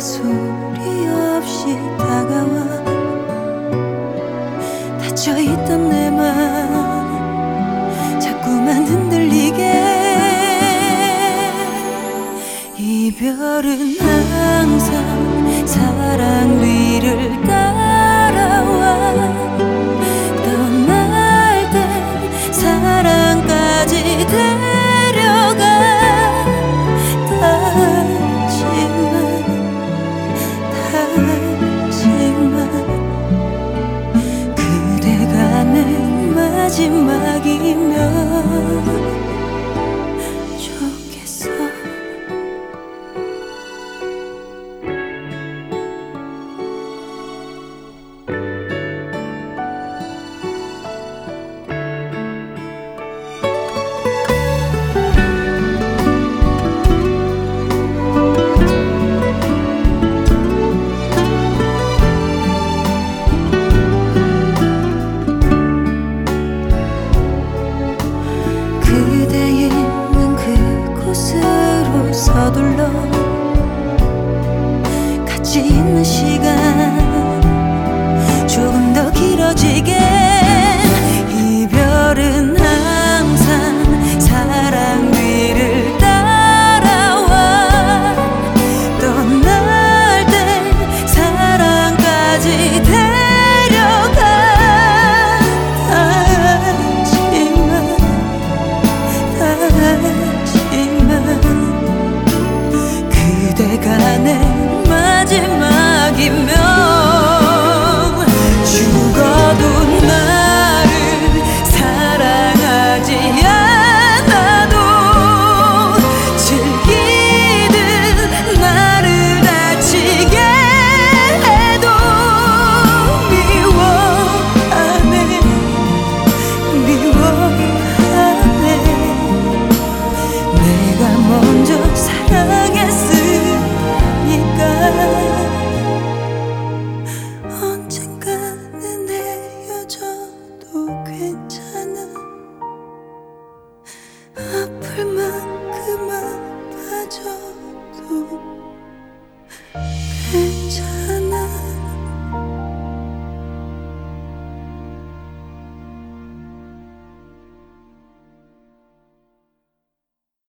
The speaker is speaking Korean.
소리 없이 다가와 닫혀있던 내 맘 자꾸만 흔들리게 이별은 마지막이면 서둘러 같이 있는 시간. 내가 먼저 사랑했으니까. 언젠가는 헤어져도 괜찮아. 아플 만큼 아파져도 괜찮아.